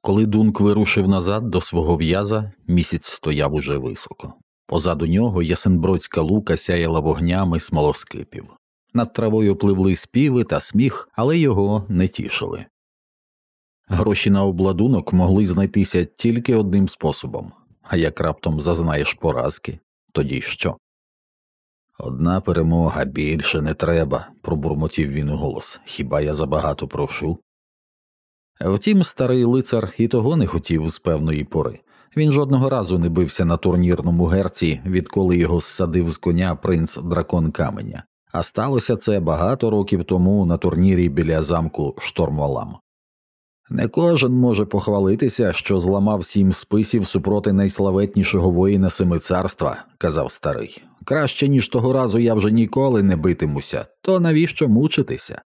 Коли Дунк вирушив назад до свого в'яза, місяць стояв уже високо. Позаду нього ясенбродська лука сяяла вогнями смолоскипів. Над травою пливли співи та сміх, але його не тішили. Гроші на обладунок могли знайтися тільки одним способом, а як раптом зазнаєш поразки, тоді що? Одна перемога більше не треба, пробурмотів він у голос. Хіба я забагато прошу? Втім, старий лицар і того не хотів з певної пори. Він жодного разу не бився на турнірному герці, відколи його ссадив з коня принц дракон каменя, а сталося це багато років тому на турнірі біля замку Штормвалам. Не кожен може похвалитися, що зламав сім списів супроти найславетнішого воїна семи царства, казав старий. Краще, ніж того разу я вже ніколи не битимуся, то навіщо мучитися?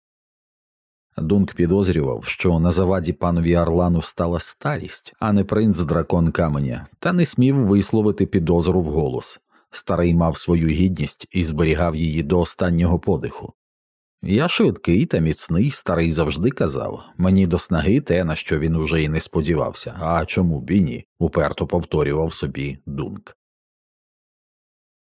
Дунк підозрював, що на заваді панові Арлану стала старість, а не принц дракон каменя, та не смів висловити підозру вголос. Старий мав свою гідність і зберігав її до останнього подиху. Я швидкий та міцний, старий завжди казав мені до снаги те, на що він уже й не сподівався, а чому б і ні, уперто повторював собі Дунк.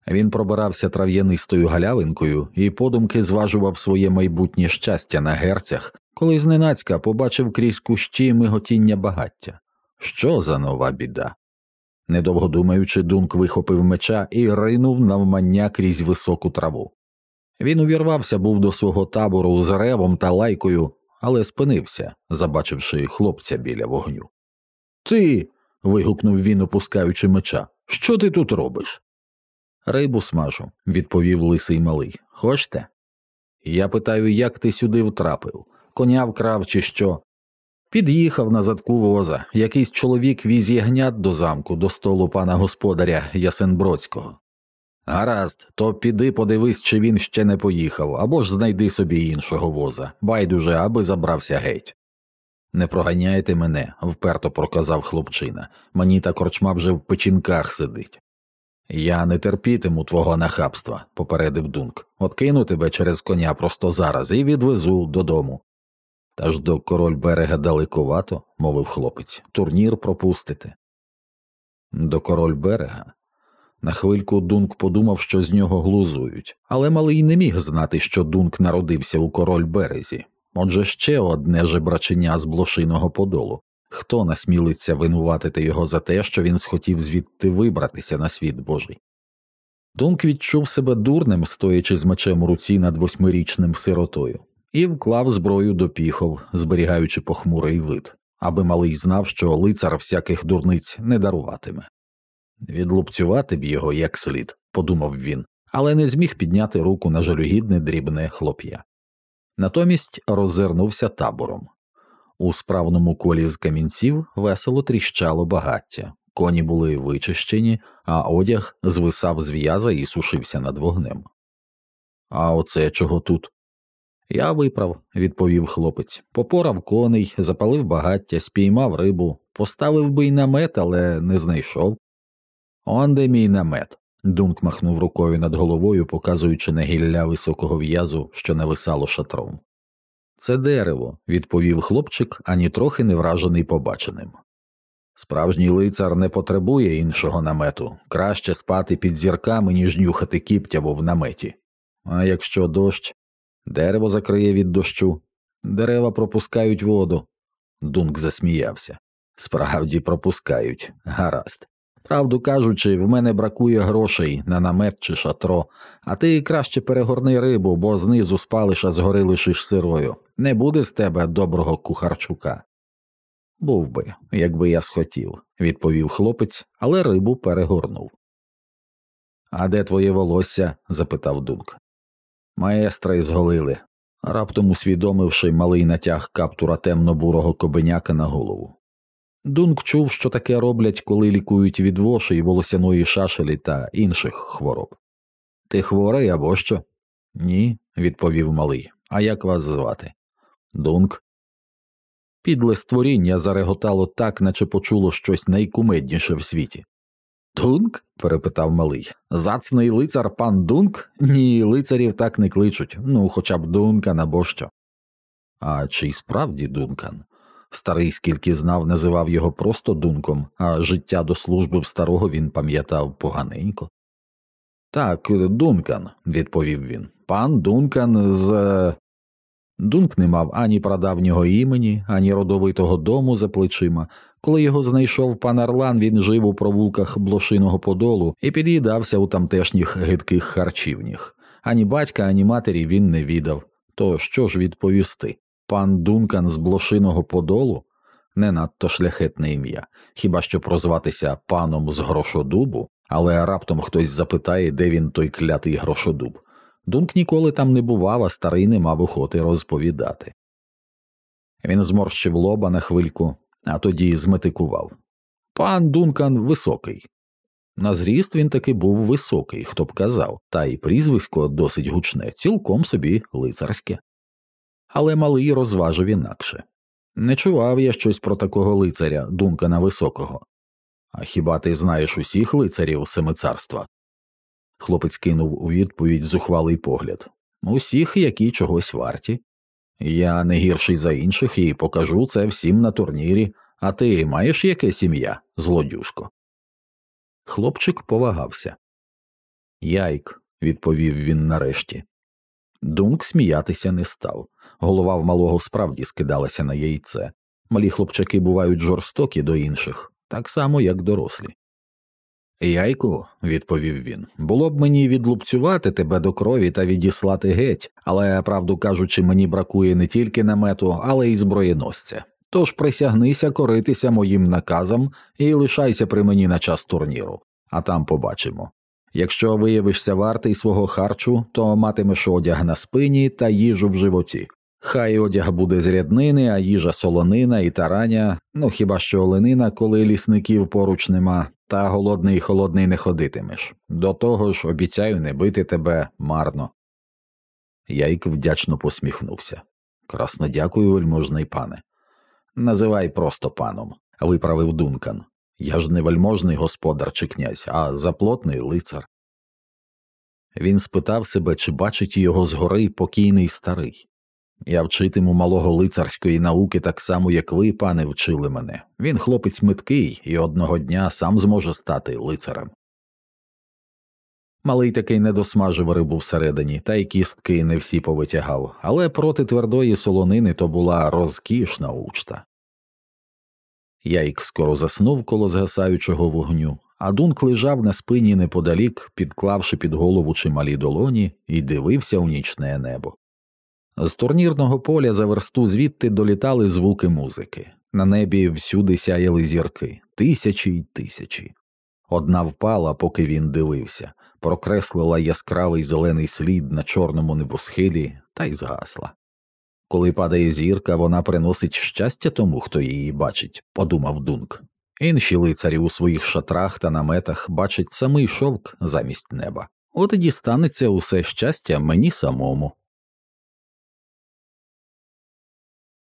Він пробирався трав'янистою галявинкою і подумки зважував своє майбутнє щастя на герцях, коли зненацька побачив крізь кущі миготіння багаття. Що за нова біда? Недовго думаючи, Дунк вихопив меча і ринув навмання крізь високу траву. Він увірвався був до свого табору з ревом та лайкою, але спинився, забачивши хлопця біля вогню. Ти. вигукнув він, опускаючи меча. Що ти тут робиш? Рибу смажу, відповів лисий малий. Хочете? Я питаю, як ти сюди втрапив? Коня вкрав, чи що? Під'їхав на задку воза. Якийсь чоловік віз ягнят до замку, до столу пана господаря Ясенбродського. Гаразд, то піди подивись, чи він ще не поїхав, або ж знайди собі іншого воза, байдуже, аби забрався геть. Не проганяйте мене, вперто проказав хлопчина. Мені та корчма вже в печінках сидить. Я не терпітиму твого нахабства, попередив Дунк. Откину тебе через коня просто зараз і відвезу додому. Та ж до король берега далековато, мовив хлопець, турнір пропустите. До король берега. На хвильку Дунк подумав, що з нього глузують, але малий не міг знати, що Дунк народився у король березі. Отже, ще одне жебраченя з блошиного подолу. Хто насмілиться винуватити його за те, що він схотів звідти вибратися на світ Божий? Дунк відчув себе дурним, стоячи з мечем у руці над восьмирічним сиротою, і вклав зброю до піхов, зберігаючи похмурий вид, аби малий знав, що лицар всяких дурниць не даруватиме. Відлупцювати б його як слід, подумав він, але не зміг підняти руку на жалюгідне дрібне хлоп'я. Натомість роззирнувся табором. У справному колі з камінців весело тріщало багаття, коні були вичищені, а одяг звисав з в'яза і сушився над вогнем. А оце чого тут? Я виправ, відповів хлопець, попорав коней, запалив багаття, спіймав рибу, поставив би й намет, але не знайшов. Он де мій намет. Дунк махнув рукою над головою, показуючи на гілля високого в'язу, що нависало шатром. Це дерево, відповів хлопчик, ані трохи не вражений побаченим. Справжній лицар не потребує іншого намету краще спати під зірками, ніж нюхати кіптяву в наметі. А якщо дощ, дерево закриє від дощу, дерева пропускають воду. Дунк засміявся. Справді пропускають, гаразд. Правду кажучи, в мене бракує грошей на намет чи шатро, а ти краще перегорни рибу, бо знизу спалиш, а згори лишиш сирою. Не буде з тебе доброго кухарчука. Був би, якби я схотів, відповів хлопець, але рибу перегорнув. А де твоє волосся? запитав Дунк. Маестра зголили, раптом усвідомивши малий натяг каптура темно бурого кобеняка на голову. Дунк чув, що таке роблять, коли лікують від воші, волосяної шашелі та інших хвороб. Ти хворий або що? Ні, відповів малий. А як вас звати? Дунк. Підле створіння зареготало так, наче почуло щось найкумедніше в світі. Дунк? перепитав малий. Зацний лицар пан Дунк? Ні, лицарів так не кличуть, ну хоча б Дункан або що. А чи справді Дункан? Старий, скільки знав, називав його просто дунком, а життя до служби в старого він пам'ятав поганенько. Так, Дункан, відповів він. Пан Дункан з. Дунк не мав ані прадавнього імені, ані родовитого дому за плечима. Коли його знайшов пан Арлан, він жив у провулках блошиного подолу і під'їдався у тамтешніх гидких харчівнях. Ані батька, ані матері він не віддав. То що ж відповісти? Пан Дункан з блошиного подолу? Не надто шляхетне ім'я, хіба що прозватися паном з грошодубу, але раптом хтось запитає, де він той клятий грошодуб. Дунк ніколи там не бував, а старий не мав охоти розповідати. Він зморщив лоба на хвильку, а тоді зметикував. Пан Дункан високий. На зріст він таки був високий, хто б казав, та й прізвисько досить гучне, цілком собі лицарське. Але малий розважив інакше. Не чував я щось про такого лицаря, Дункана Високого. А хіба ти знаєш усіх лицарів семицарства? Хлопець кинув у відповідь зухвалий погляд. Усіх, які чогось варті. Я не гірший за інших і покажу це всім на турнірі, а ти маєш яке сім'я, злодюшко? Хлопчик повагався. Яйк, відповів він нарешті. Дунк сміятися не став. Голова в малого справді скидалася на яйце. Малі хлопчаки бувають жорстокі до інших, так само, як дорослі. Яйку, відповів він, було б мені відлупцювати тебе до крові та відіслати геть, але, правду кажучи, мені бракує не тільки намету, але й зброєносця. Тож присягнися коритися моїм наказам і лишайся при мені на час турніру, а там побачимо. Якщо виявишся вартий свого харчу, то матимеш одяг на спині та їжу в животі. Хай одяг буде з ряднини, а їжа солонина і тараня, ну хіба що оленина, коли лісників поруч нема, та голодний і холодний не ходитимеш. До того ж обіцяю не бити тебе марно. Яйк вдячно посміхнувся. Красно дякую, вельможний пане. Називай просто паном, виправив Дункан. Я ж не вельможний господар чи князь, а заплотний лицар. Він спитав себе, чи бачить його згори покійний старий. Я вчитиму малого лицарської науки так само, як ви, пане, вчили мене. Він хлопець миткий і одного дня сам зможе стати лицарем. Малий такий не досмажив рибу всередині, та й кістки не всі повитягав, але проти твердої солонини то була розкішна учта. Яйк скоро заснув коло згасаючого вогню, а дунк лежав на спині неподалік, підклавши під голову чималі долоні, і дивився у нічне небо. З турнірного поля за версту звідти долітали звуки музики. На небі всюди сяяли зірки, тисячі й тисячі. Одна впала, поки він дивився, прокреслила яскравий зелений слід на чорному небосхилі та й згасла. Коли падає зірка, вона приносить щастя тому, хто її бачить, подумав Дунк. Інші лицарі у своїх шатрах та наметах бачать самий шовк замість неба. От і дістанеться усе щастя мені самому.